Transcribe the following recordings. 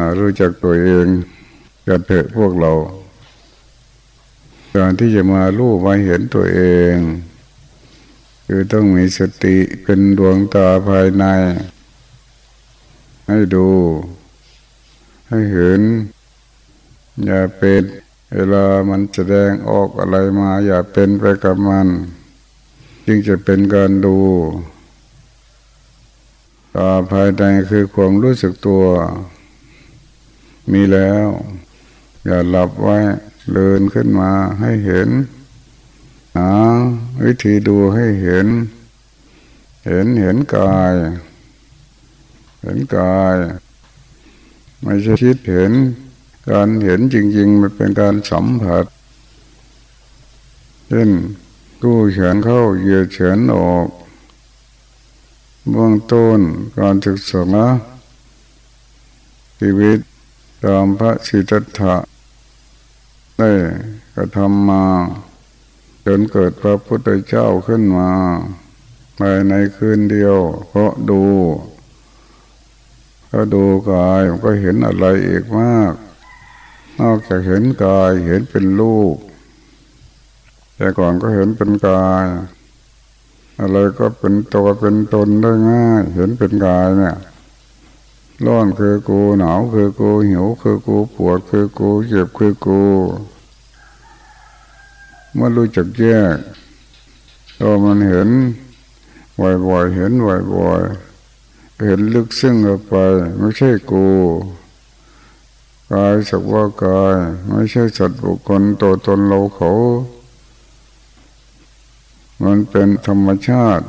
มารู้จักตัวเองกันเถอะพวกเราการที่จะมารู้มาเห็นตัวเอง คือต้องมีสติเป็นดวงตาภายใน ให้ดู ให้เห็น อย่าเป็นเวลามันแสดงออกอะไรมา อย่าเป็นไปกับมัน จึงจะเป็นการดูตาภายในคือความรู้สึกตัว มีแล้ว อย่าหลับไว้เดินขึ้นมาให้เห็นหาวิธีดูให้เห็น เห็นเห็นกาย เห็นกาย ไม่ใช่คิดเห็น การเห็นจริง ๆ มันเป็นการสัมผัสเช่นกู้เฉียนเข้าเหยียดเฉียนออกเบื้องต้นการศึกษาชีวิต ตามพระสิทธัตถะได้กระทำมาจนเกิดพระพุทธเจ้าขึ้นมาภายในคืนเดียว เพราะดูก็ดูกายก็เห็นอะไรอีกมาก นอกจากเห็นกายเห็นเป็นรูป แต่ก่อนก็เห็นเป็นกาย อะไรก็เป็นตัวเป็นตนได้ง่าย เห็นเป็นกายเนี่ย ร้อนคือกูหนาวคือกูหิวคือกูปวดคือกูเจ็บคือกูเมื่อรู้จักแยกตัวมันเห็นบ่อยๆเห็นบ่อยๆเห็นลึกซึ้งออกไป ไม่ใช่กูกายสักว่ากาย ไม่ใช่สัตว์บุคคลตัวตนเราเขา มันเป็นธรรมชาติ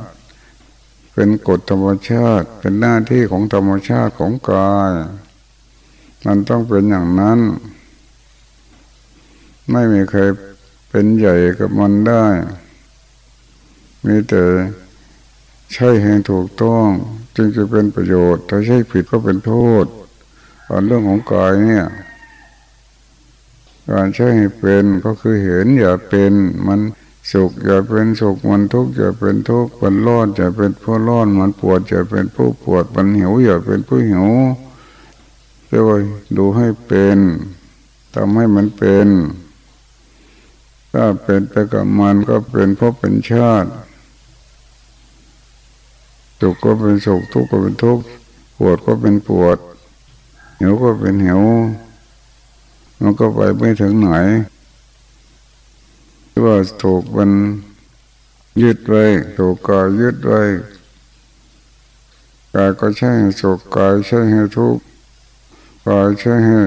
เป็นกฎธรรมชาติ เป็นหน้าที่ของธรรมชาติของกาย มันต้องเป็นอย่างนั้น ไม่มีใครเป็นใหญ่กับมันได้ มีแต่ใช่ให้ถูกต้อง จึงจะเป็นประโยชน์ ถ้าใช่ผิดก็เป็นโทษตอนเรื่องของกายเนี่ยการใช้ให้เป็นก็คือเห็นอย่าเป็นมัน สุขอย่าเป็นสุขมันทุกข์อย่าเป็นทุกข์มันร้อนอย่าเป็นผู้ร้อนมันปวดอย่าเป็นผู้ปวดมันหิวอย่าเป็นผู้หิวเรียวดูให้เป็นทำให้มันเป็นถ้าเป็นไปกับมันก็เป็นพบเป็นชาติสุขก็เป็นสุขทุกข์ก็เป็นทุกข์ปวดก็เป็นปวดหิวก็เป็นหิวมันก็ไปไม่ถึงไหน ว่าถูกมันยึดไว้ถูกกายยึดไว้กายก็ใช่ให้สุขกายใช่ให้ทุกข์กายใช่ให้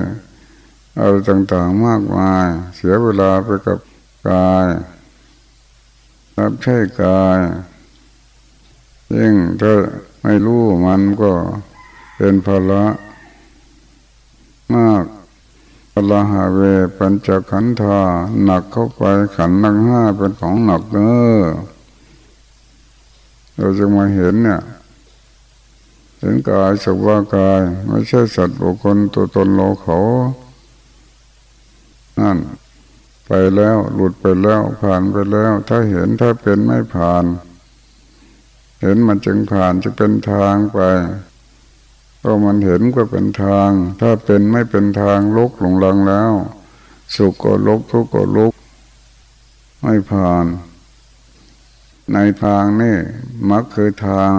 อะไรต่างๆมากมาย เสียเวลาไปกับกายรับใช้กายยิ่งถ้าไม่รู้มันก็เป็นภาระ พลาหาเวปัญจขันธาหนักเข้าไปขันนังห้าเป็นของหนักเนอเราจะมาเห็นเนี่ยเห็นกายสักว่ากาย ไม่ใช่สัตว์บุคคลตัวตนโลเขานั่นไปแล้วหลุดไปแล้วผ่านไปแล้ว ถ้าเห็นถ้าเป็นไม่ผ่าน เห็นมันจึงผ่านจะเป็นทางไป ก็มันเห็นก็เป็นทาง ถ้าเป็นไม่เป็นทางลุกหลงลังแล้ว สุขก็ลุกทุกข์ก็ลุก ไม่ผ่าน ในทางนี่มักคือทาง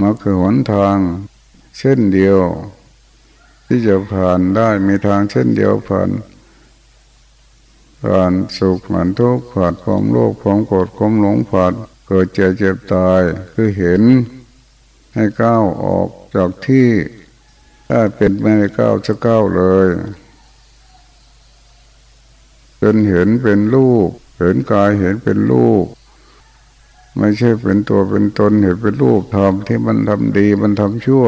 มักคือหนทาง เส้นเดียว ที่จะผ่านได้มีทางเส้นเดียวผ่านผ่านสุขผ่านทุกข์ผ่านความโลภความโกรธความหลงผ่านเกิดเจ็บเจ็บตายคือเห็น ให้ก้าวออกจากที่ถ้าเป็นไม่ได้ก้าวจะก้าวเลยจนเห็นเป็นรูปเห็นกายเห็นเป็นรูปไม่ใช่เป็นตัวเป็นตนเห็นเป็นรูปทำที่มันทำดีมันทำชั่ว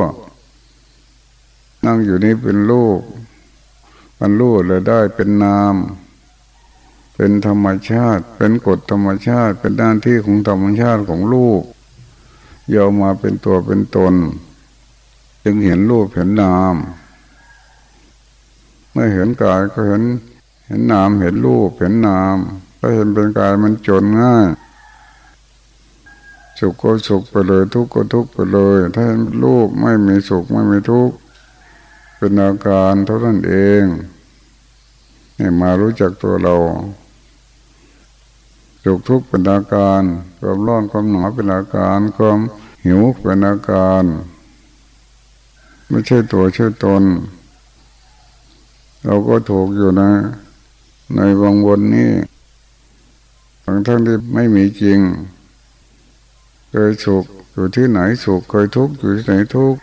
นั่งอยู่นี่เป็นรูปมันรูปเลยได้เป็นนาม เป็นธรรมชาติ เป็นกฎธรรมชาติ เป็นด้านที่ของธรรมชาติของรูป ยอมมาเป็นตัวเป็นตน จึงเห็นรูปเห็นนาม เมื่อเห็นกายก็เห็น เห็นนามเห็นรูปเห็นนามถ้าเห็นเป็นกายมันจนง่ายสุขก็สุขไปเลย ทุกข์ก็ทุกข์ไปเลย ถ้าเห็นรูปไม่มีสุขไม่มีทุกข์เป็นอาการเท่านั้นเองนี่มารู้จักตัวเรา สุขทุกข์เป็นอาการความร้อนความหนาวเป็นอาการความหิวเป็นอาการ ไม่ใช่ตัวใช่ตน เราก็ถูกอยู่นะ ในวังวนนี้บางทั้งที่ไม่มีจริง เคยสุขอยู่ที่ไหนสุขเคยทุกข์อยู่ที่ไหนทุกข์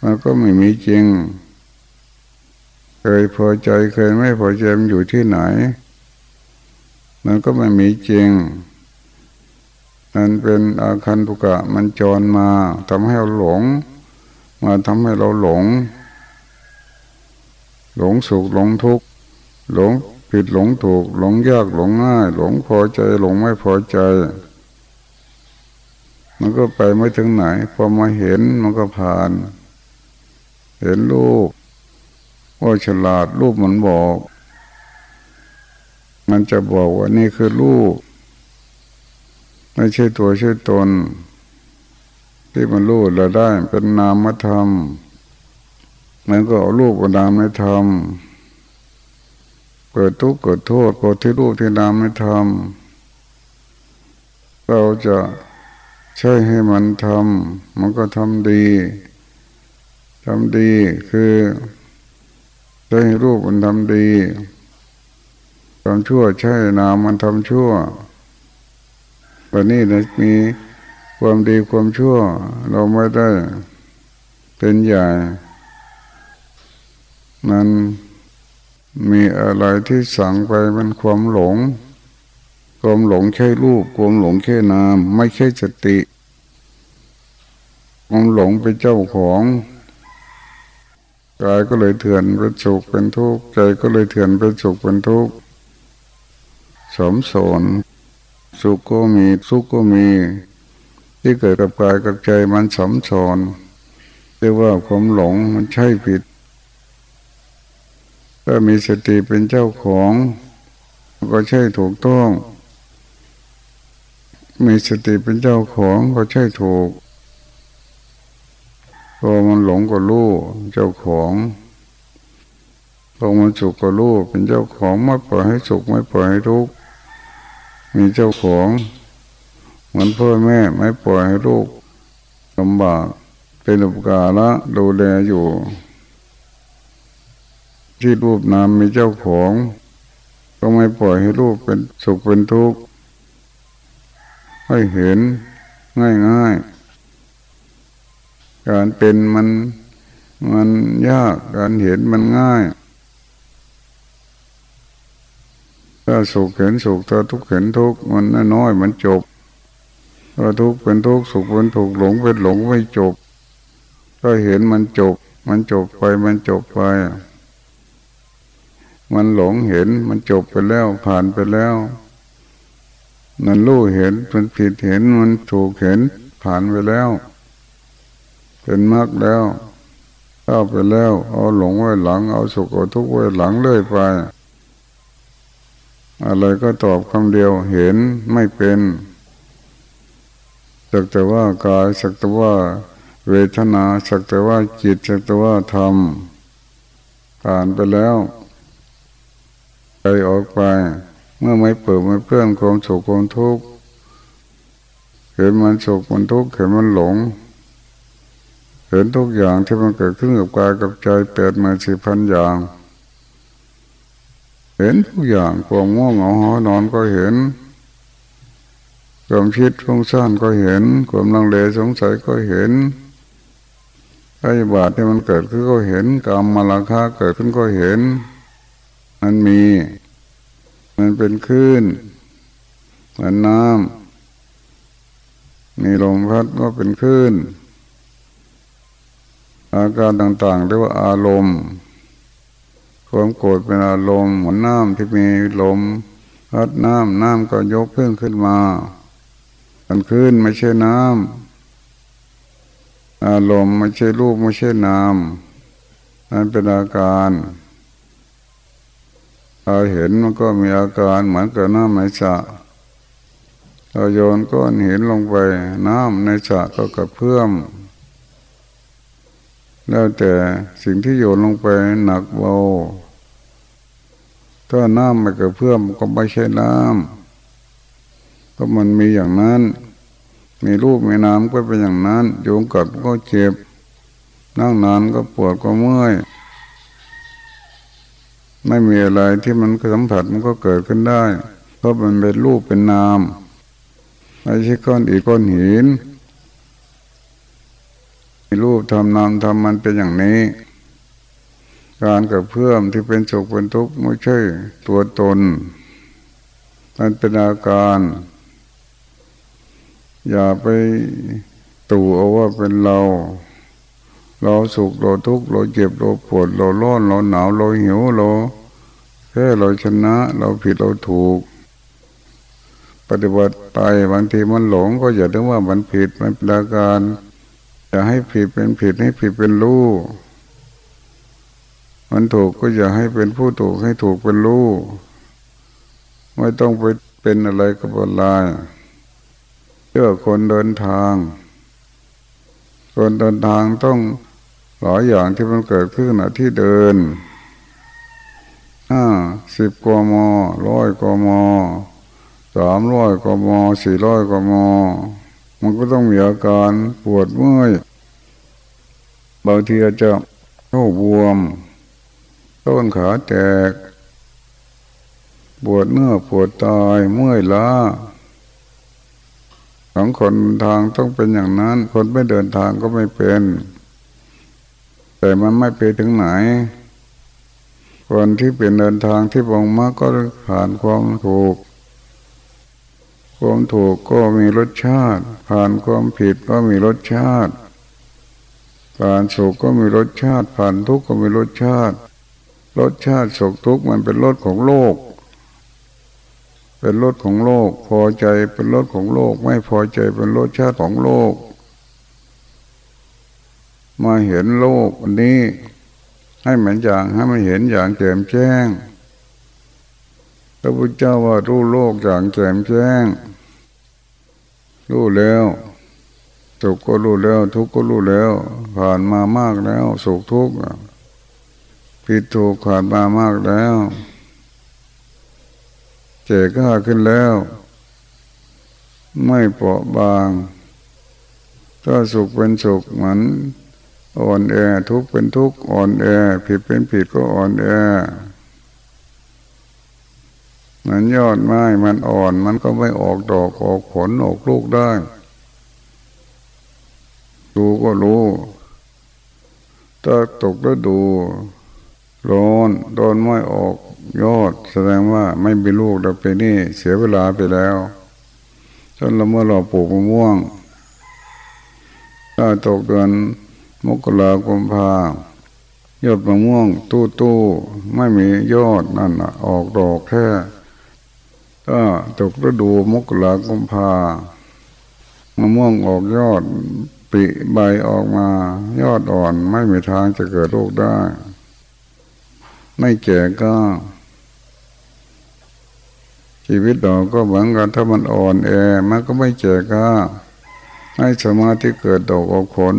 มันก็ไม่มีจริง เคยพอใจเคยไม่พอใจมันอยู่ที่ไหน มันก็ไม่มีจริง มันเป็นอาคันตุกะมันจรมาทำให้เราหลง มาทำให้เราหลง หลงสุขหลงทุกข์หลงผิดหลงถูก หลงยากหลงง่าย หลงพอใจหลงไม่พอใจ มันก็ไปไม่ถึงไหน พอมาเห็นมันก็ผ่าน เห็นรูปว่าฉลาดรูปมันบอก มันจะบอกว่านี่คือรูปไม่ใช่ตัวใช่ตน ที่มันรู้เราได้เป็นนามธรรมมันก็เอารูปกับนามธรรมเกิดทุกข์เกิดโทษก็ที่รูปที่นามไม่ทำเราจะใช่ให้มันทำมันก็ทำดีทำดีคือใช้รูปมันทำดี ทำชั่วใช่นามมันทำชั่ววันนี้นะมีความดีความชั่ว เราไม่ได้เป็นใหญ่มันมีอะไรที่สั่งไปมันความหลง ความหลงแค่รูป ความหลงแค่นาม ไม่ใช่สติความหลงเป็นเจ้าของกายก็เลยเถื่อนเป็นสุขเป็นทุกข์ใจก็เลยเถื่อนเป็นสุขเป็นทุกข์ สมสนสุขก็มีทุกข์ก็มี ที่เกิดกับกายกับใจมันสมสนเรียกว่าความหลงมันใช่ผิด ถ้ามีสติเป็นเจ้าของ ก็ใช่ถูกต้อง มีสติเป็นเจ้าของก็ใช่ถูกพอมันหลงก็รู้เจ้าของพอมันสุขก็รู้เป็นเจ้าของไม่ปล่อยให้สุขไม่ปล่อยให้ทุกข์ มีเจ้าของ เหมือนพ่อแม่ไม่ปล่อยให้ลูกลำบากเป็นอุปการะดูแลอยู่ ที่รูปนามมีเจ้าของ ก็ไม่ปล่อยให้รูปเป็นสุขเป็นทุกข์ให้เห็นง่ายง่ายการเป็นมันมันยากการเห็นมันง่าย ถ้าสุขเห็นสุขถ้าทุกข์เห็นทุกข์มันน้อยมันจบถ้าทุกข์เป็นทุกข์สุขเป็นทุกข์หลงเป็นหลงไม่จบก็เห็นมันจบ มันจบไปมันจบไป มันหลงเห็นมันจบไปแล้วผ่านไปแล้วมันรู้เห็นมันผิดเห็นมันถูกเห็นผ่านไปแล้วเป็นมากแล้วเข้าไปแล้ว เอาหลงไว้หลัง เอาสุขเอาทุกข์ไว้หลังเลยไป อะไรก็ตอบคำเดียวเห็นไม่เป็นสักแต่ว่ากายสักแต่ว่า เวทนาสักแต่ว่าจิตสักแต่ว่าธรรมผ่านไปแล้วใจออกไป เมื่อไม่เปิดไม่เพื่อนความสุขความทุกข์เห็นมันสุขมันทุกข์เห็นมันหลง เห็นทุกอย่างที่มันเกิดขึ้นกับกายกับใจเปดมาสิพันอย่าง เห็นทุกอย่างความง่วงเหงาหอนอนก็เห็นความคิดฟุ้งซ่านก็เห็น ความลังเลสงสัยก็เห็นไอ้บาทที่มันเกิดขึ้นก็เห็นกรรมมาราคาเกิดขึ้นก็เห็น มันมี มันเป็นคลื่นเหมือนน้ำมีลมพัดก็เป็นคลื่นอาการต่างๆเรียกว่าอารมณ์ ความโกรธเป็นอารมณ์เหมือนน้ำที่มีลมพัดน้ำน้ำก็ยกเพิ่งขึ้นมามันคลื่นไม่ใช่น้ำอารมณ์ไม่ใช่รูปไม่ใช่นามนั่นเป็นอาการถ้าเห็นมันก็มีอาการเหมือนกับน้ำในสระเราโยนก้อนหินลงไป น้ำในสระก็กระเพื่อม แล้วแต่สิ่งที่โยนลงไปหนักเบาถ้าน้ำไม่กระเพื่อมก็ไม่ใช่น้ำก็มันมีอย่างนั้น มีรูปมีน้ำก็เป็นอย่างนั้นโยงกัดก็เจ็บ นั่งนานก็ปวดก็เมื่อย ไม่มีอะไรที่มันสัมผัสมันก็เกิดขึ้นได้ เพราะมันเป็นรูปเป็นนามไม่ใช่ก้อนอีกก้อนหิน รูปทำนามทำมันเป็นอย่างนี้ การกับเพื่อมที่เป็นโศกเป็นทุกข์ไม่ใช่ตัวตน มันเป็นอาการ อย่าไปตู่เอาว่าเป็นเรา เราสุขเราทุกข์เราเจ็บเราปวดเราร้อนเราหนาวเราหิวเราแค่เราชนะ เราผิดเราถูก ปฏิบัติไปบางทีมันหลงก็อย่าถึงว่ามันผิดมันเป็นอาการ อย่าให้ผิดเป็นผิดให้ผิดเป็นรู้มันถูกก็อย่าให้เป็นผู้ถูกให้ถูกเป็นรู้ไม่ต้องไปเป็นอะไรกับอะไรเพื่อคนเดินทาง คนเดินทางต้องหลายอย่างที่มันเกิดขึ้นนะที่เดินห้าสิบกมร้อยกมสามร้อยกมสี่ร้อยกม มันก็ต้องมีอาการปวดเมื่อยบางทีอาจจะเข้าบวม ต้นขาแตก ปวดเนื้อปวดตายเมื่อยล้าของคนทางต้องเป็นอย่างนั้น คนไม่เดินทางก็ไม่เป็น แต่มันไม่ไปถึงไหน คนที่เป็นเดินทางที่บงมากก็ผ่านความถูก ความถูกก็มีรสชาติ ผ่านความผิดก็มีรสชาติ ผ่านสุขก็มีรสชาติ ผ่านทุกข์ก็มีรสชาติ รสชาติสุขทุกข์มันเป็นรสของโลก เป็นรสของโลก พอใจเป็นรสของโลก ไม่พอใจเป็นรสชาติของโลก มาเห็นโลกอันนี้ ให้เหมือนอย่างให้มันเห็นอย่างแจ่มแจ้ง พระพุทธเจ้าว่ารู้โลกอย่างแจ่มแจ้ง รู้แล้วสุขก็รู้แล้ว ทุกข์ก็รู้แล้ว ผ่านมามากแล้วสุขทุกข์ผิดถูกผ่านมามากแล้วเจ็ก้าขึ้นแล้ว ไม่เปราะบาง ถ้าสุขเป็นสุขเหมือนอ่อนแอทุกข์เป็นทุกข์อ่อนแอผิดเป็นผิดก็อ่อนแอ มันยอดไม้มันอ่อนมันก็ไม่ออกดอกออกผลออกลูกได้ดูก็รู้ถ้าตกแล้วดูร้อนร้อนไม่ออกยอด แสดงว่าไม่มีลูกเราไปนี่เสียเวลาไปแล้วจนเราเมื่อเราปลูกมะม่วงถ้าตกเดือนมกราคมพายอดมะม่วง ตู้ตู้ไม่มียอดนั่นออกดอกแค่ ก็ตกฤดูมกรากุมภามะม่วงออกยอดปีใบออกมา ยอดอ่อนไม่มีทางจะเกิดโรคได้ ไม่แก่ก็ ชีวิตเราก็เหมือนกันถ้ามันอ่อนแอมันก็ไม่แก่ก็ ให้สมาธิเกิดดอกออกผล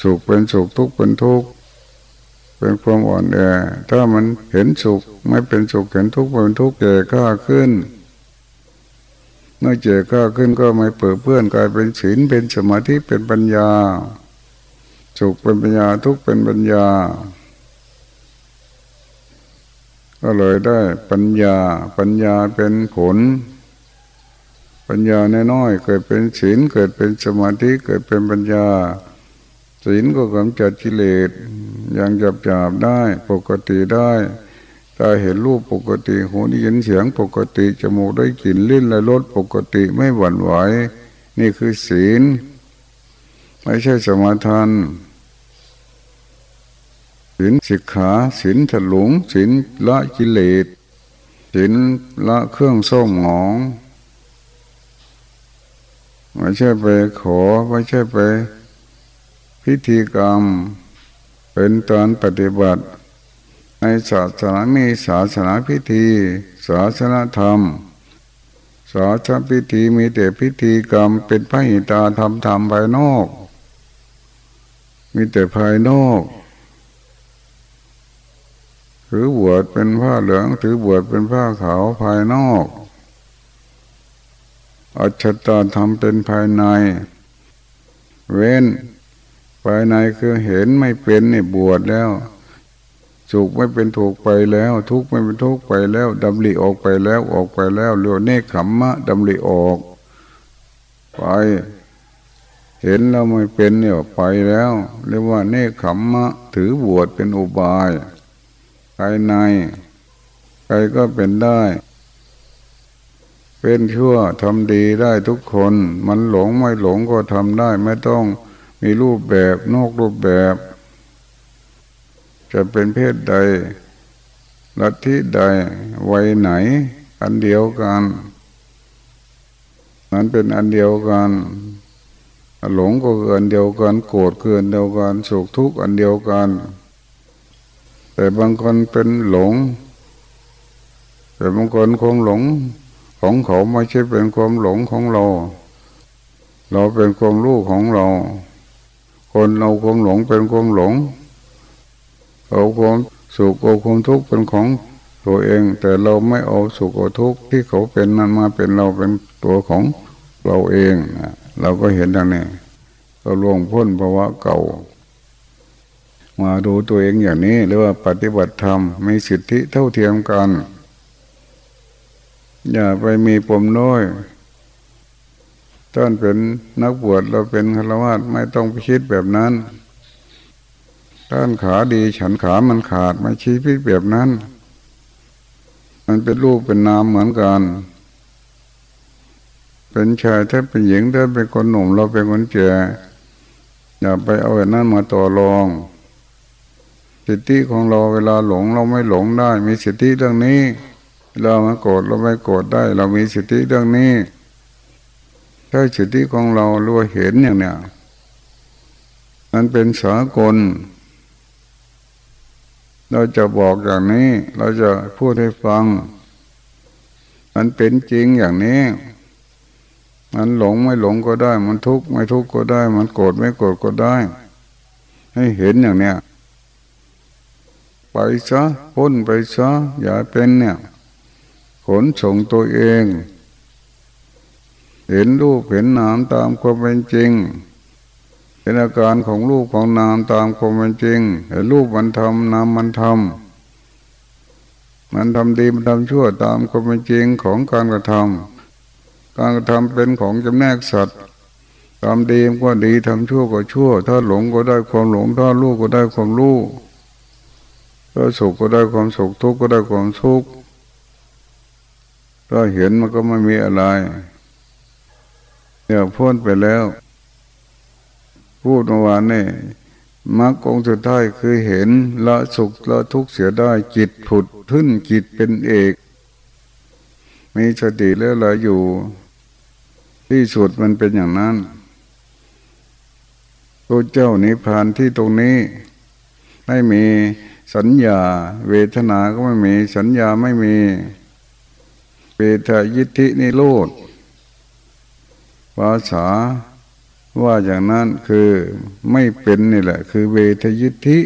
สุขเป็นสุขทุกข์เป็นทุกข์ เป็นความอ่อนแอถ้ามันเห็นสุขไม่เป็นสุขเห็นทุกข์เป็นทุกข์เจก้าขึ้นเมื่อเจก้าขึ้นก็ไม่เปิดเพื่อนกลายเป็นศีลเป็นสมาธิเป็นปัญญาสุขเป็นปัญญาทุกข์เป็นปัญญา ก็เลยได้ปัญญา ปัญญาเป็นผล ปัญญาน้อยๆเกิดเป็นศีลเกิดเป็นสมาธิเกิดเป็นปัญญา ศีลก็กำจัดกิเลสอย่างจับจับได้ปกติได้ตาเห็นรูปปกติหูได้ยินเสียงปกติจมูกได้กลิ่นลิ้นและรสปกติไม่หวั่นไหวนี่คือศีล ไม่ใช่สมาทานศีลสิกขาศีลถลุงศีลละกิเลสศีลละเครื่องส้มหองไม่ใช่ไปขอไม่ใช่ไป พิธีกรรม เป็นตอนปฏิบัติ ในศาสนามีศาสนาพิธี ศาสนาธรรมสาพิธีมีแต่พิธีกรรม เป็นพระหิตาทำทำภายนอก มีแต่ภายนอกถือบวชเป็นผ้าเหลืองถือบวชเป็นผ้าขาวภายนอกอัจฉตาทำเป็นภายใน เว้นายในคือเห็นไม่เป็นนี่บวชแล้วสุขไม่เป็นถูกไปแล้ว ทุกข์ไม่เป็นทุกข์ไปแล้วดำริออกไปแล้วออกไปแล้วเรียกเนคขมมะดำริออก ไป เห็นเราไม่เป็นเนี่ยไปแล้ว เรียกว่าเนคขมมะ ถือบวชเป็นอุบายภายในใครก็เป็นได้ เป็นชั่วทำดีได้ทุกคน มันหลงไม่หลงก็ทำได้ไม่ต้อง มีรูปแบบนอกรูปแบบ จะเป็นเพศใด ลัทธิใด วัยไหน อันเดียวกัน นั้นเป็นอันเดียวกัน หลงก็เกินเดียวกัน โกรธเกินเดียวกันสุขทุกข์อันเดียวกัน แต่บางคนเป็นหลง แต่บางคนคงหลงของเขาไม่ใช่เป็นความหลงของเรา เราเป็นความรู้ของเรา คนเราความหลงเป็นความหลง เอาความสุขเอาความทุกข์เป็นของตัวเอง แต่เราไม่เอาสุขเอาทุกข์ที่เขาเป็นนั้นมาเป็นเราเป็นตัวของเราเองเราก็เห็นดังนี้ก็ล่วงพ้นภาวะเก่า มาดูตัวเองอย่างนี้เรียกว่าปฏิบัติธรรมมีสิทธิเท่าเทียมกัน อย่าไปมีปมน้อย ท่านเป็นนักบวชเราเป็นฆราวาสไม่ต้องไปคิดแบบนั้นด้านขาดีฉันขามันขาดไม่ชี้พิแบบนั้น มันเป็นรูปเป็นนามเหมือนกัน เป็นชายถ้าเป็นหญิงถ้าเป็นคนหนุ่มเราเป็นคนแก่อย่าไปเอาแบบนั้นมาต่อรองสิทธิของเราเวลาหลงเราไม่หลงได้ มีสิทธิเรื่องนี้ เรามาโกรธเราไม่โกรธได้ เรามีสิทธิเรื่องนี้ ถ้สิทธิของเรารู้เห็นอย่างเนี้ยมันเป็นสากล เราจะบอกอย่างนี้ เราจะพูดให้ฟัง มันเป็นจริงอย่างนี้ มันหลงไม่หลงก็ได้ มันทุกข์ไม่ทุกข์ก็ได้ มันโกรธไม่โกรธก็ได้ ให้เห็นอย่างเนี้ยไปซะพ้นไปซะอย่าเป็นเนี่ย ขนส่งตัวเอง เห็นรูปเห็นนามตามความเป็นจริงเป็นอาการของรูปของนามตามความเป็นจริง เห็นรูปมันทำนามมันทำมันทำดีมันทำชั่วตามความเป็นจริงของการกระทำการกระทำเป็นของจำแนกสัตว์ทำดีก็ดีทำชั่วก็ชั่ว ถ้าหลงก็ได้ความหลงถ้ารู้ก็ได้ความรู้ถ้าสุขก็ได้ความสุขทุกข์ก็ได้ความทุกข์ถ้าเห็นมันก็ไม่มีอะไร เนี่ยพ้นไปแล้ว พูดเมื่อวานนี่มรรคองสุดท้ายคือเห็นละสุขละทุกข์เสียได้จิตผุดขึ้นจิตเป็นเอก มีสติแล้วละอยู่ ที่สุดมันเป็นอย่างนั้นพระเจ้านิพพานที่ตรงนี้ ไม่มีสัญญา เวทนาก็ไม่มีสัญญาไม่มีเวทยิทธินิโรธ ภาษาว่าอย่างนั้นคือไม่เป็นนี่แหละ คือเวทยิทธิ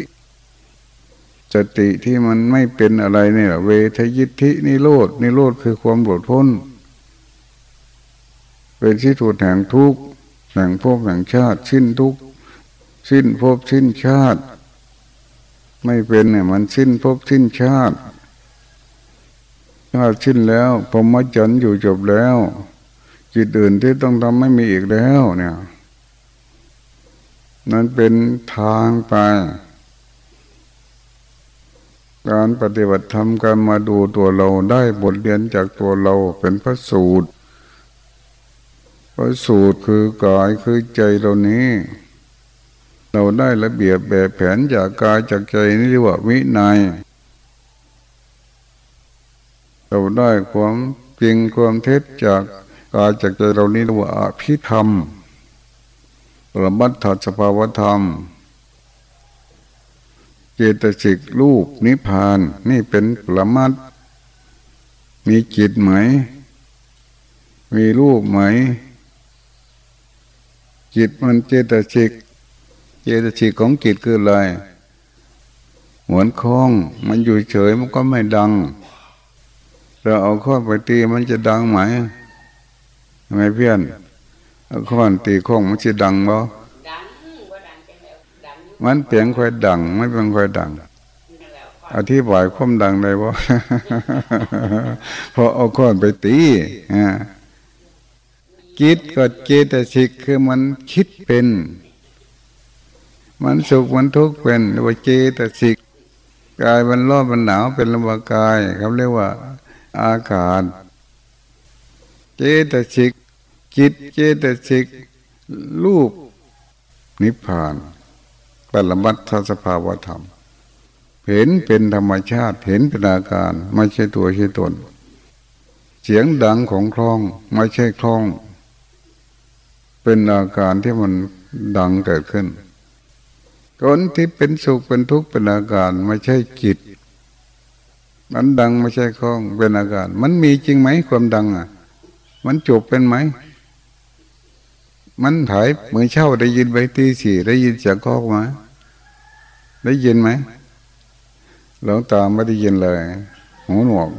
สติที่มันไม่เป็นอะไรนี่แหละเวทยิทธินิโรดนิโรธคือความหลุดพ้น เป็นที่ถูกแห่งทุกแห่งภพแห่งชาติ สิ้นทุกสิ้นภพสิ้นชาติ ไม่เป็นเนี่ยมันสิ้นภพสิ้นชาติชาติสิ้นแล้วพรหมจรรย์อยู่จบแล้ว จิตอื่นที่ต้องทำไม่มีอีกแล้ว เนี่ย นั้นเป็นทางไปการปฏิบัติธรรมการมาดูตัวเราได้บทเรียนจากตัวเราเป็นพระสูตร พระสูตรคือกายคือใจเรานี้ เราได้ระเบียบแบบแผนจากกายจากใจนี่เรียกว่าวินัย เราได้ความจริงความเท็จจาก กายจากใจเรานี้เรียกว่าอภิธรรมประมัตถสภาวธรรม เจตสิกลูกนิพพาน นี่เป็นประมัตมีจิตไหม มีรูปไหม จิตมันเจตสิก เจตสิกของจิตคืออะไรเหมือนคล้อง มันอยู่เฉยมันก็ไม่ดังเราเอาข้อไปตีมันจะดังไหม ไมเพื่อนเอาข้อนตีข้องมันจะดังบ่มันเปลี่ยนค่อยดังไม่เป็นค่อยดัง อธิบายความดังได้บ่พอเอาข้อนไปตีอ่าคิดก็เจตสิกคือมันคิดเป็น มันสุขมันทุกข์เป็นเรียกว่าเจตสิกกายมันร้อนมันหนาวเป็นระบากายเขาเรียกว่า อากาศ เจตสิก จิตเจตสิกรูปนิพพานปรมัตถสภาวธรรม เห็นเป็นธรรมชาติเห็นเป็นอาการ ไม่ใช่ตัวใช่ตน เสียงดังของคลองไม่ใช่คลอง เป็นอาการที่มันดังเกิดขึ้นคนที่เป็นสุขเป็นทุกข์เป็นอาการไม่ใช่จิตมันดังไม่ใช่คล้องเป็นอาการ มันมีจริงไหมความดังอะ มันจบเป็นไหม มันถ่ายเหมือนเช่าได้ยินไปตีสี่ได้ยินเสียงคอกไหมได้ยินไหมหลวงตาไม่ได้ยินเลยหูหนวก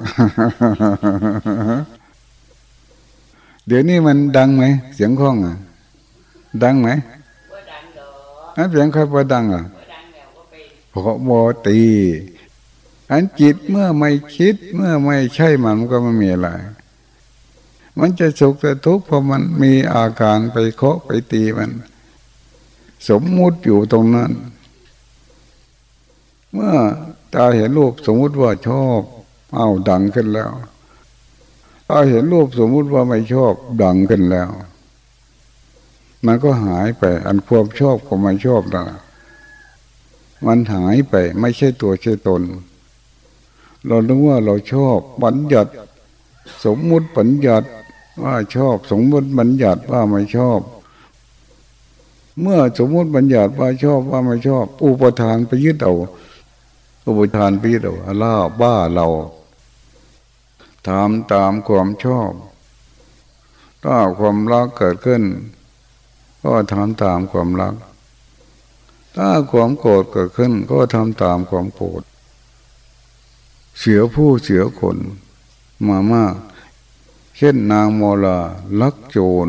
เดี๋ยวนี้มันดังไหมเสียงคล้องอะ ดังไหมอันเสียงใครพอดังอะเพราะโมตีอันจิตเมื่อไม่คิดเมื่อไม่ใช่มันก็ไม่มีอะไร มันจะสุขจะทุกข์เพราะมันมีอาการไปเคาะไปตีมัน สมมุติอยู่ตรงนั้น เมื่อตาเห็นรูปสมมุติว่าชอบ เอาดังขึ้นแล้วตาเห็นรูปสมมุติว่าไม่ชอบดังขึ้นแล้ว มันก็หายไป อันความชอบก็ไม่ชอบนะมันหายไป ไม่ใช่ตัวใช่ตน เราคิกว่าเราชอบบัญญัติสมมุติบัญญัติ ว่าชอบสมมติบัญญัติว่าไม่ชอบ เมื่อสมมติบัญญัติว่าชอบว่าไม่ชอบ อุปทานไปยึดเอาอุปทานไปยึดเอาล่าบ้าเราทำตามความชอบ ถ้าความรักเกิดขึ้น ก็ทำตามความรัก ถ้าความโกรธเกิดขึ้น ก็ทำตามความโกรธเสียผู้เสียคนมามาก เช่นนางโมลาลักโจร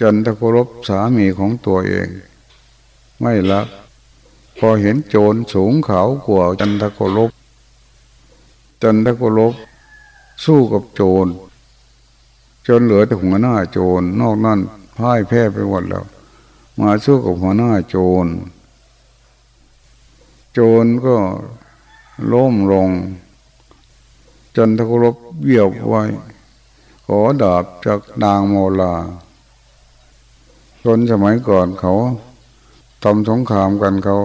จันทกรบสามีของตัวเอง ไม่รัก พอเห็นโจรสูงเขากว่าจันทกรบจันทกรบสู้กับโจร จนเหลือแต่หัวหน้าโจร นอกนั้นพ่ายแพ้ไปหมดแล้ว มาสู้กับหัวหน้าโจร โจรก็ล้มลง จันทกรบเบี้ยวไว้ อดาบจากนางโมลาจนสมัยก่อนเขาทำสงครามกันเขา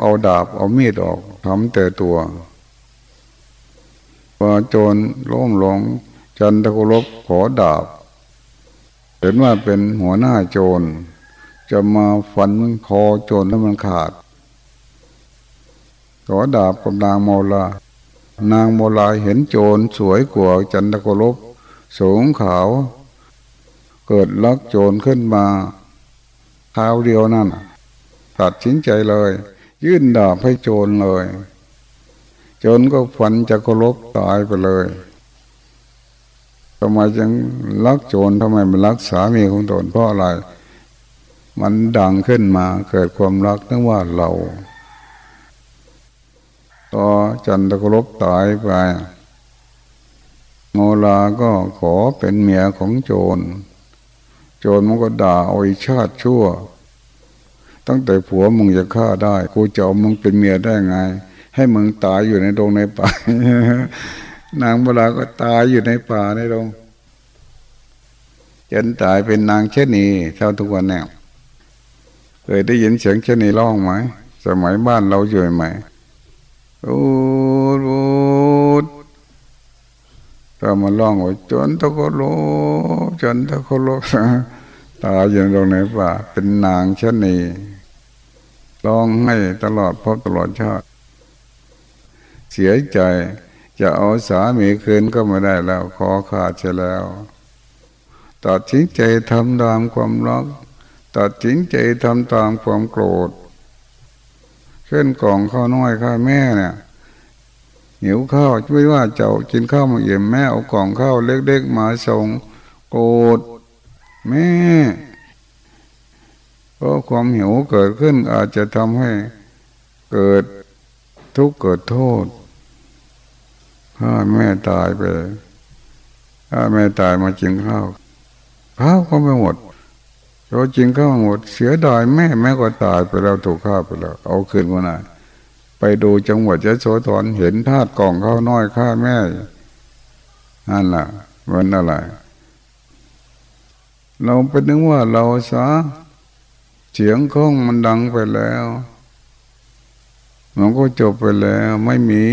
เอาดาบเอามีดออกทำแต่ตัวพอโจรล้มลง จันทกรบขอดาบ เห็นว่าเป็นหัวหน้าโจร จะมาฟันคอโจรแล้วมันขาด ขอดาบกับนางโมลา นางโมลาเห็นโจรสวยกว่าจันทกรบ สูงขาว เกิดลักโจรขึ้นมาเท้าเดียวนั่นตัดสินใจเลย ยื่นดาบให้โจรเลย โจรก็ฟันจักรบตายไปเลยทำไมจึงรักโจรทำไมมันรักสามีของตนเพราะอะไร มันดังขึ้นมาเกิดความรักนึกว่าเรา ต่อจันทกรบตายไป โมลาก็ขอเป็นเมียของโจร โจรมันก็ด่าเอาอชาติชั่ว ตั้งแต่ผัวมึงจะฆ่าได้ กูจะเอามึงเป็นเมียได้ไง ให้มึงตายอยู่ในดงในป่า นางโบราก็ตายอยู่ในป่าในโรงจนตายเป็นนางเชนีเท่าทุกวันเนี่เคยได้ยินเสียงเชนีร้องไหม สมัยบ้านเราอยู่ไหมรูดรู ดถ้ามาร้องว่าจนตะโกโลจนตะโกโลตาอยู่ตรงไหนป่าเป็นนางเชนีร้องให้ตลอดพบตลอดชาติ เสียใจจะเอาสามีคืนก็ไม่ได้แล้วขอขาดเสียแล้วตัดสินใจทำตามความรักตัดสินใจทำตามความโกรธเช่นกล่องข้าวน้อยข้าแม่เนี่ย หิวข้าวไม่ว่าเจ้ากินข้าวมาเอี่ยมแม่เอากล่องข้าวเล็กๆมาส่งโกรธแม่เพราะความหิวเกิดขึ้นอาจจะทำให้เกิดทุกข์เกิดโทษถ้าแม่ตายไปถ้าแม่ตายมากินข้าวข้าวก็ไม่หมดเราจิงข้าวหมด เสียดายแม่แม่ก็ตายไปแล้วถูกฆ่าไปแล้ว เอาคืนมาหน่อย ไปดูจังหวัดยะโสธรเห็นทาตุกล่องข้าวน้อยฆ่าแม่นั่นแหละมันอะไร เราไปนึกว่าเราซะเสียงข้องมันดังไปแล้วมันก็จบไปแล้ว ไม่มี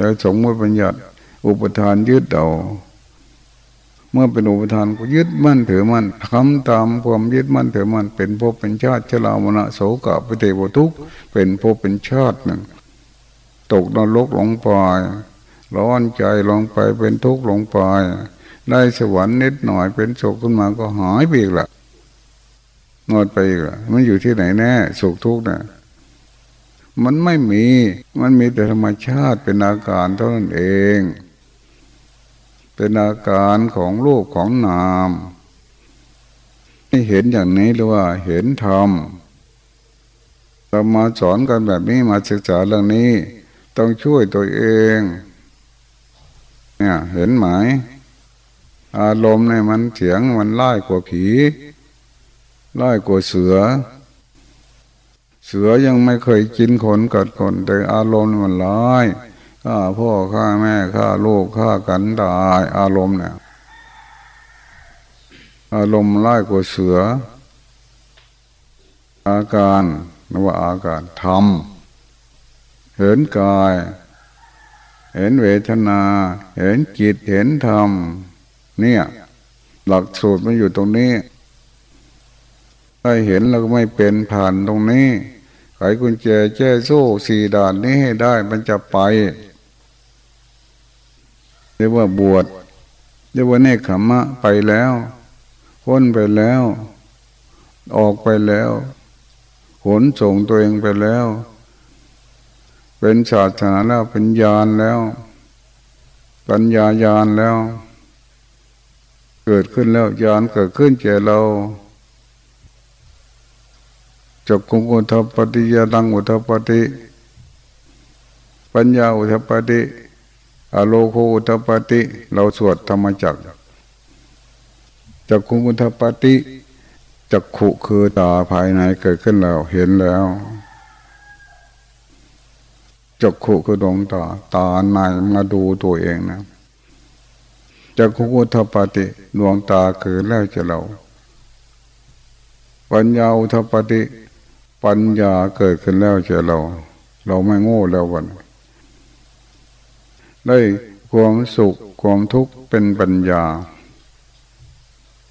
เราสมมติปัญญัติอุปทานยึดเอา เมื่อเป็นอุปทานก็ยึดมั่นถือมั่นทำตามความยึดมั่นถือมั่นเป็นภพเป็นชาติชรามณะโสกะปเทวทุกเป็นภพเป็นชาติหนึ่ง ตกนรกหลงไปร้อนใจลงไปเป็นทุกข์หลงไปได้สวรรค์นิดหน่อยเป็นสุขขึ้นมาก็หายไปอีกละนอนไปอีกละมันอยู่ที่ไหนแน่สุขทุกข์นี่ยมันไม่มี มันมีแต่ธรรมชาติเป็นอาการเท่านั้นเอง เป็นอาการของรูปของนามให้เห็นอย่างนี้หรือว่าเห็นธรรมเรามาสอนกันแบบนี้มาศึกษาเรื่องนี้ ต้องช่วยตัวเอง เนี่ยเห็นไหมอารมณ์เนี่ยมันเสียงมันไล่กว่าผีไล่กว่าเสือ เสือยังไม่เคยกินขนกัดคนแต่อารมณ์มันร้าย ฆ่าพ่อฆ่าแม่ฆ่าลูกฆ่ากันตายอารมณ์เนี่ยอารมณ์ร้ายกว่าเสือ อาการนว่าอาการทำเห็นกาย เห็นเวทนา เห็นจิตเห็นธรรม เนี่ย หลักสูตรมันอยู่ตรงนี้ถ้าเห็นเราก็ไม่เป็นผ่านตรงนี้ไขกุญแจแจ้โซ่สี่ด่านนี้ให้ได้มันจะไป รียกว่าบวชเรียกว่าเนคขมะไปแล้วพ้นไปแล้ว ออกไปแล้วขนส่งตัวเองไปแล้ว เป็นศาสนาแล้วเป็นญาณแล้ว ปัญญาญาณแล้ว เกิดขึ้นแล้วญาณเกิดขึ้นแก่เราจักคุงอุทปฏิยาลังอุทปฏิปัญญาอุทปฏิ อโลโคอุทปฏิเราสวดธรรมจักจักคุอุทปฏิจักขุคือตาภายในเกิดขึ้นแล้วเห็นแล้วจักขุคือดวงตาตาในมาดูตัวเองนะจักขุอุทปฏิดวงตาคือแล้วจะเรา ปัญญาอุทปฏิปัญญาเกิดขึ้นแล้วเจอเรา เราไม่โง่แล้ววัน ได้ความสุขความทุกข์เป็นปัญญา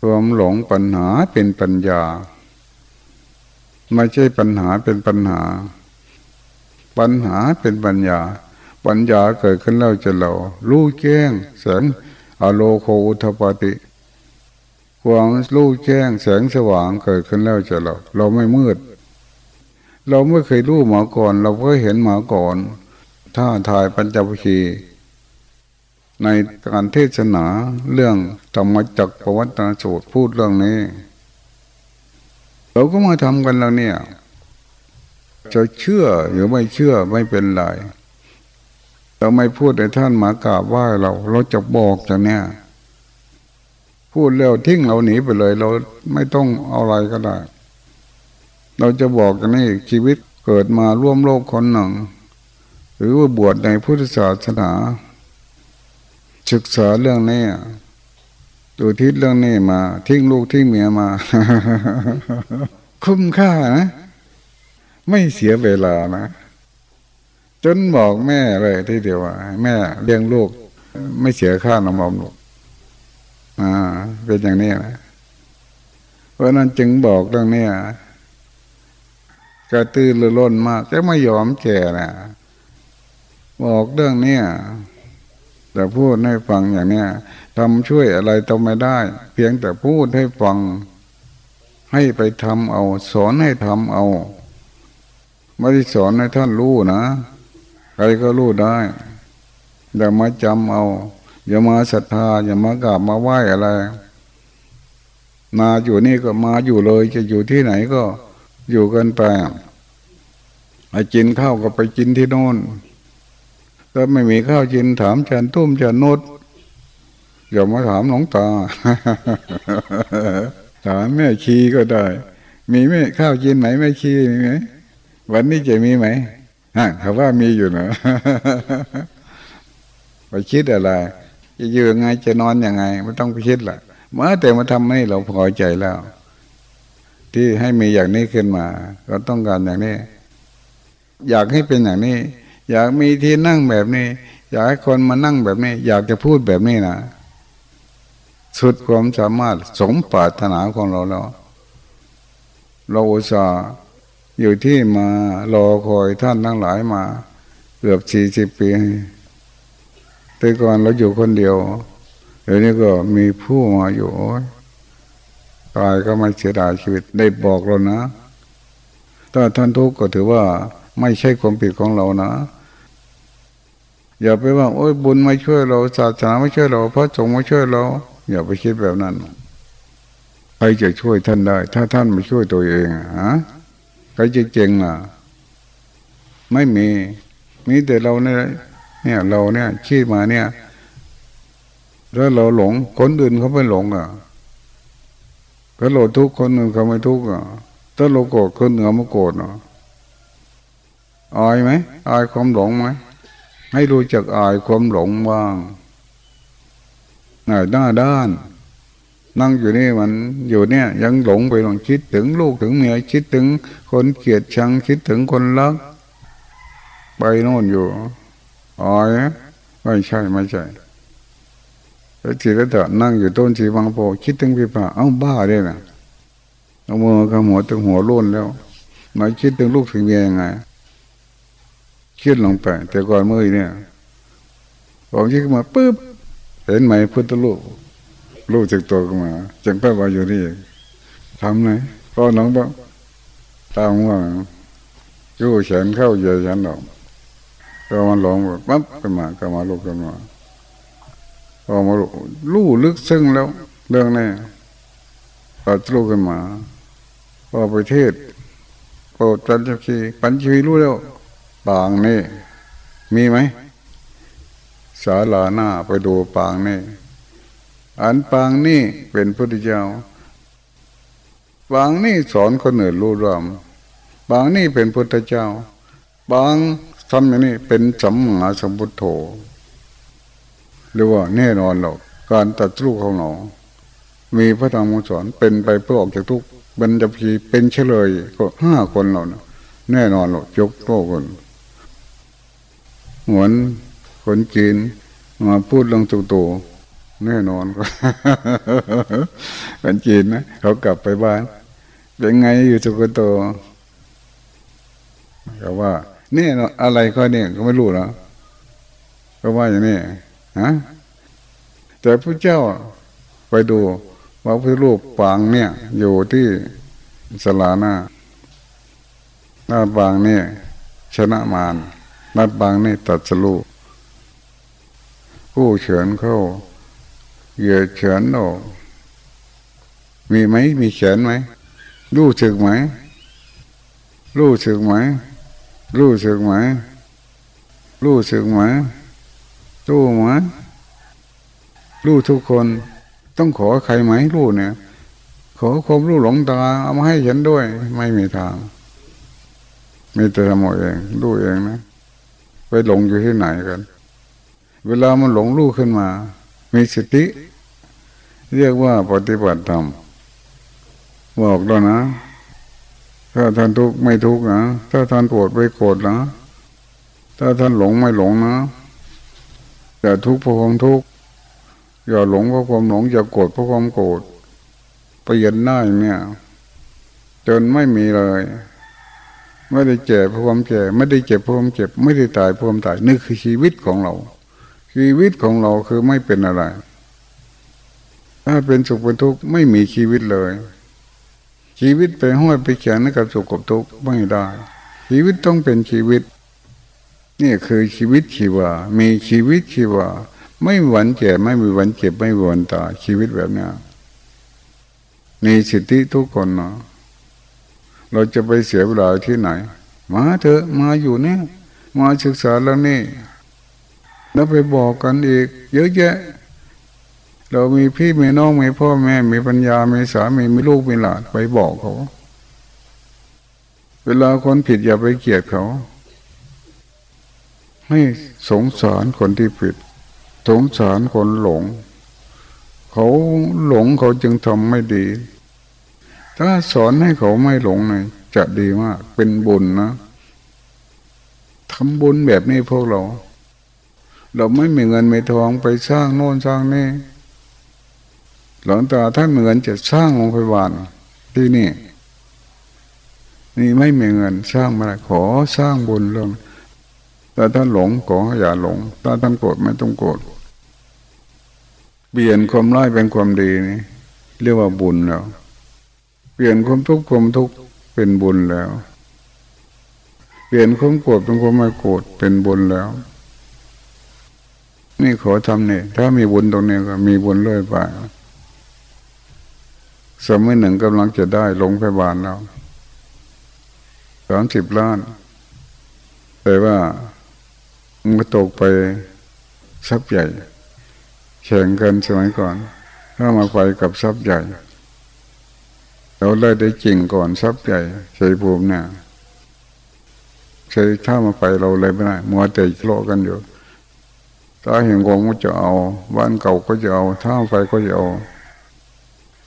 ความหลงปัญหาเป็นปัญญา ไม่ใช่ปัญหาเป็นปัญหา ปัญหาเป็นปัญญา ปัญญาเกิดขึ้นแล้วจะเรารู้แจ้งแสงอโลโคอุทปติความรู้แจ้งแสงสว่างเกิดขึ้นแล้วจะเราเราไม่มืด เราไม่เคยรู้หมาก่อน เราก็เห็นหมาก่อน ถ้าถ่ายปัญจวัคคี ในการเทศนาเรื่องธรรมจักรปวัตนสูตรพูดเรื่องนี้ เราก็มาทำกันแล้วเนี่ย จะเชื่อหรือไม่เชื่อไม่เป็นไรเราไม่พูดในท่านมากราบไหว้เรา เราจะบอกจากเนี้ยพูดแล้วทิ้งเราหนีไปเลย เราไม่ต้องเอาอะไรก็ได้ เราจะบอกกันนี่ชีวิตเกิดมาร่วมโลกคนหนึ่ง หรือว่าบวชในพุทธศาสนา ศึกษาเรื่องนี้ดูทิศเรื่องนี้มา ทิ้งลูกทิ้งเมียมา คุ้มค่านะไม่เสียเวลานะจนบอกแม่เลยที่เดียวว่าแม่เลี้ยงลูก ไม่เสียค่าน้ำมันลูกอ่า เป็นอย่างนี้นะเพราะนั้นจึงบอกเรื่องนี้กระตือรือร้นมากแต่ไม่ยอมแก่นะบอกเรื่องนี้ แต่พูดให้ฟังอย่างเนี้ยทำช่วยอะไรต้องไม่ได้ เพียงแต่พูดให้ฟัง ให้ไปทำเอา สอนให้ทำเอาไม่ได้สอนให้ท่านรู้นะใครก็รู้ได้อย่ามาจำเอา อย่ามาศรัทธา อย่ามากราบมาไหว้อะไร มาอยู่นี่ก็มาอยู่เลย จะอยู่ที่ไหนก็อยู่กันไปไอ้กินข้าวก็ไปกินที่โน่น ถ้าไม่มีข้าวกินถามจันตุ้มจันนดอย่ามาถามหลวงตา ถามแม่ชีก็ได้ มีแม่ข้าวกินไหมแม่ชีมีไหมวันนี้จะมีไหมฮะเขาว่ามีอยู่นะไปคิดอะไร จะยู่ยังไงจะนอนอยังไงไม่ต้องไปคิดละเมื่อแต่มาทำให้เราพอใจแล้ว ที่ให้มีอย่างนี้ขึ้นมา ก็ต้องการอย่างนี้ อยากให้เป็นอย่างนี้ อยากมีที่นั่งแบบนี้ อยากให้คนมานั่งแบบนี้ อยากจะพูดแบบนี้นะสุดความสามารถสมปรารถนาของเราแล้ว เราอุตส่าห์อยู่ที่มารอคอยท่านทั้งหลายมาเกือบสี่สิบปีแต่ก่อนเราอยู่คนเดียวเดี๋ยวนี้ก็มีผู้มาอยู่ตายก็ไม่เสียดายชีวิตได้บอกเรานะถ้าท่านทุกข์ก็ถือว่า ไม่ใช่ความผิดของเรานะ อย่าไปว่า โอ้ยบุญไม่ช่วยเราศาสนาไม่ช่วยเราพระสงฆ์ไม่ช่วยเรา อย่าไปคิดแบบนั้นใครจะช่วยท่านได้ ถ้าท่านไม่ช่วยตัวเองฮะใครจะเก่งอะ ไม่มี มีแต่เราเนี่ยเนี่ย เราเนี่ยคิดมาเนี่ยถ้าเราหลงคนอื่นเขาไม่หลงอะถ้าเราทุกคนอื่นเขาไม่ทุกข์อะถ้าเราโกรธคนอื่นเขาไม่โกรธอะ อายไหมอายความหลงไหมให้รู้จักอายความหลงบ้างหน้าด้าด้าน นั่งอยู่นี่มันอยู่เนี่ย ยังหลงไปลองคิดถึงลูกถึงเมียคิดถึงคนเกลียดชังคิดถึงคนรัก ไปโน่นอยู่อายไม่ใช่ไม่ใช่แล้วทีก็จะนั่งอยู่ต้นสีบางโพคิดถึงพี่ป่าเอ้าบ้าเลยนะเอามือขหัวถึงหัวล้นแล้วมาคิดถึงลูกถึงเมียยังไง คิดลงไป แต่ก่อนมือเนี่ยผมคิดมาปุ๊บเห็นไหมพุทธลูกลูกจากตัวขึ้นมาจังแป๊บว่าอยู่นี่ทำไงก็น้องต้องตามว่าจู่แขนเข้าเยอะฉันหรอกก็มันหลงปั๊บขึ้นมาก็มาลุกขึ้นมาพอมาลู่ลึกซึ้งแล้ว เรื่องนี้ก็ลุกขึ้นมาพอไปเทศโปรดจันทคีปัญชีรู้แล้ว ปางนี่มีไหมศาลาหน้าไปดูปางนี่อันปางนี่เป็นพุทธเจ้าปางนี่สอนคนอื่นรู้รำปางนี่เป็นพุทธเจ้าปางทำอย่างนี้เป็นสัมมาสัมพุทโธหรือว่าแน่นอนหรอกการตัดสู้ของเรามีพระธรรมสอนเป็นไปเพื่อออกจากทุกบรรจพีเป็นเฉลยก็ห้าคนเรานะแน่นอนหรอกยกโตคน เหมือนคนจีนมาพูดเรื่องตัวแน่นอนคนจีนนะเขากลับไปบ้านเป็นไงอยู่สุกโตเขาว่านี่อะไรก็เนี่ยก็ไม่รู้นะก็ว่าอย่างนี้ฮะแต่พระเจ้าไปดูว่าพระรูปปางเนี่ย อยู่ที่สลาหน้าหน้าปางเนี่ยชนะมาร น้าปางนี่ตัดสลูกู้เฉินเข้าเหยียดเฉินออกมีไหมมีเฉินไหมรู้สึกไหมรู้สึกไหมรู้สึกไหมรู้สึกไหมรู้ไหมรู้ทุกคนต้องขอใครไหมรู้เนี่ย ขอความรู้หลงตาเอามาให้ฉันด้วย ไม่มีทาง มีแต่ทำเองรู้เองนะ ไปหลงอยู่ที่ไหนกัน เวลามันหลงรู้ขึ้นมา มีสติ เรียกว่าปฏิบัติธรรมบอกแล้วนะ ถ้าท่านทุกข์ไม่ทุกข์นะ ถ้าท่านโกรธไม่โกรธนะ ถ้าท่านหลงไม่หลงนะอย่าทุกข์เพราะความทุกข์อย่าหลงเพราะความหลงอย่าโกรธเพราะความโกรธเปลี่ยนได้เนี่ย จนไม่มีเลย ไม่ได้เจ็บเพราะความเจ็บไม่ได้เจ็บเพราะความเจ็บ ไม่ได้ตายเพราะความตายนี่คือชีวิตของเรา ชีวิตของเราคือไม่เป็นอะไร ถ้าเป็นสุขเป็นทุกข์ไม่มีชีวิตเลย ชีวิตไปห้อยไปเขียนกับสุขกับทุกข์ไม่ได้ ชีวิตต้องเป็นชีวิต นี่คือชีวิตชีวา มีชีวิตชีวา ไม่หวันแก่ไม่มีวันเจ็บไม่มีวันตายชีวิตแบบนี้มีสิทธิทุกคนเนาะ เราจะไปเสียเวลาที่ไหน มาเถอะมาอยู่เนี่ยมาศึกษาแล้วนี่แล้วไปบอกกันอีก เยอะแยะ เรามีพี่มีน้องมีพ่อแม่มีปัญญา มีสามีมีลูกมีหลานไปบอกเขา เวลาคนผิดอย่าไปเกลียดเขาให้สงสารคนที่ผิด สงสารคนหลง เขาหลงเขาจึงทำไม่ดี ถ้าสอนให้เขาไม่หลงเนยจะดีมาก เป็นบุญนะทำบุญแบบนี้พวกเรา เราไม่มีเงินไม่ทองไปสร้างโน่นสร้างนี่หลังตาท่านเหมือนจะสร้างโรงพยาบาลที่นี่ นี่ไม่มีเงินสร้างมาขอสร้างบุญเรื่องแต่ถ้าหลงขออย่าหลงถ้าท่านโกรธไม่ต้องโกรธเปลี่ยนความร้ายเป็นความดีนี่ เรียกว่าบุญแล้ว ปลี่ยนความทุกข์ความทุกข์เป็นบุญแล้ว เปลี่ยนความโกรธเป็นความไม่โกรธเป็นบุญแล้ว นี่ขอทำเนี่ยถ้ามีบุญตรงนี้ก็มีบุญเรื่อยไปสมัยหนึ่งกำลังจะได้ลงพยาบาลแล้วสามสิบล้าน แต่ว่ามันตกไปทรัพย์ใหญ่ แข่งกันสมัยก่อน ถ้ามาไปกับทรัพย์ใหญ่ เราได้ได้จริงก่อนทรัพย์ใหญ่ใช้ภูมิเนี่ยใช้ถ้ามาไปเราเลยไม่ได้มัวแต่ทะเลาะกันอยู่ถ้าเห็นกองก็จะเอา บ้านเก่าก็จะเอาถ้าไฟก็จะเอา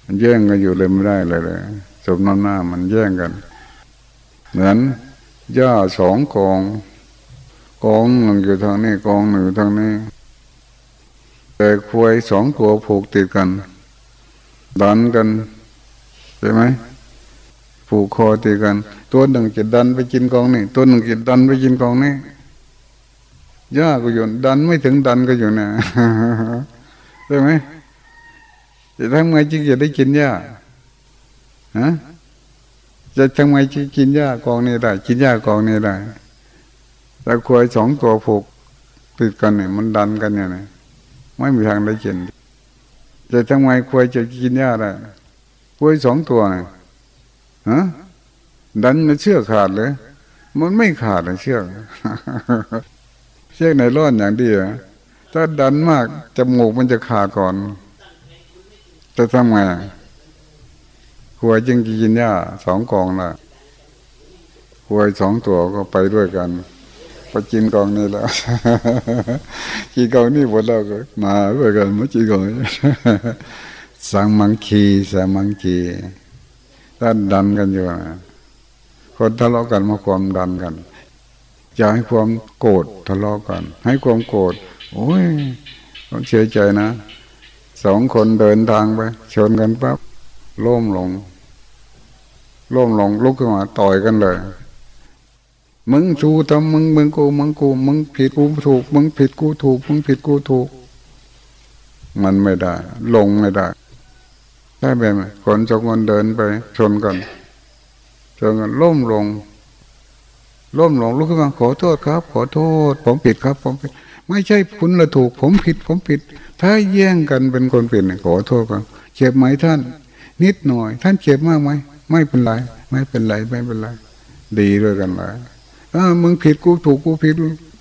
มันแย่งกันอยู่เลยไม่ได้เลยเลยสมน้ำหน้ามันแย่งกัน เหมือนหญ้าสองกอง กองหนึ่งอยู่ทางนี้กองหนึ่งอยู่ทางนี้ แต่ควายสองตัวผูกติดกัน ดันกัน ช่ไหมผูกคอติดกัน ตัวหนึ่งจะดันไปกินกองนี้ตัวหนึ่งจะดันไปกินกองนี้หญ้าก็อยู่ดันไม่ถึงดันก็อยู่นะใช่ไหมจะทำไงจึงจะได้กินหญ้าฮะจะทำไงจึงกินหญ้ากองนี้ได้ กินหญ้ากองนี้ได้แต่ควายสองตัวผูกติดกันเนี่ยมันดันกันเนี่ยนะไม่มีทางได้กินจะทำไงควายจะกินหญ้าได้ ควยสองตัวนี่ยฮะดันมันเชือกขาดเลย มันไม่ขาดเลยเชือกเชือกในร่อนอย่างดียวถ้าดันมากจมูกมันจะขาดก่อนจะทำไงหัวจึงกินหญ้าสองกองละหัวสองตัวก็ไปด้วยกันไปกินกองนี้แล้วกินกองนี้หมดแล้วก็มาด้วยกันมากินกองนี้ สังมังคีสังมังคีถ้าดันกันอยู่นะคนทะเลาะกันมาความดันกันอย่าให้ความโกรธทะเลาะกัน ให้ความโกรธโอ้ยต้องเสียใจนะสองคนเดินทางไปชนกันปั๊บล้มลงล้มลงลุกขึ้นมาต่อยกันเลย มึงชูทำมึงมึงกูมึงกูมึงผิดกูถูก มึงผิดกูถูก มึงผิดกูถูก มันไม่ได้ ลงไม่ได้ ได้ไหมคนสองคนเดินไปชนกันชนกันล้มลงล้มลงลุกขึ้นมาขอโทษครับ ขอโทษ ผมผิดครับ ผมผิดไม่ใช่คุณละถูก ผมผิด ผมผิด ถ้าแย่งกันเป็นคนผิดขอโทษกันเจ็บไหมท่าน นิดหน่อย ท่านเจ็บมากไหมไม่เป็นไร ไม่เป็นไรไม่เป็นไร ดีด้วยกันเลยถ้ามึงผิดกูถูกกูผิด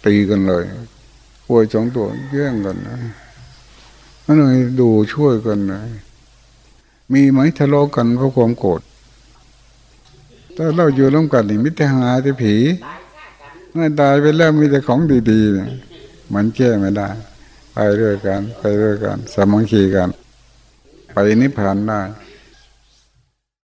ตีกันเลยป่วยสองตัวแย่งกันนะนั่นเลยดูช่วยกันนะ มีไหมทะเลาะกันเพราะความโกรธถ้าเราอยู่ร่วมกันนี่มิตรหาแต่ผีเม่ตายไปแล้วมีแต่ของดีๆเนี่ยมันแก้ไม่ได้ ไปด้วยกัน ไปด้วยกัน สมังคีกัน ไปนิพพานได้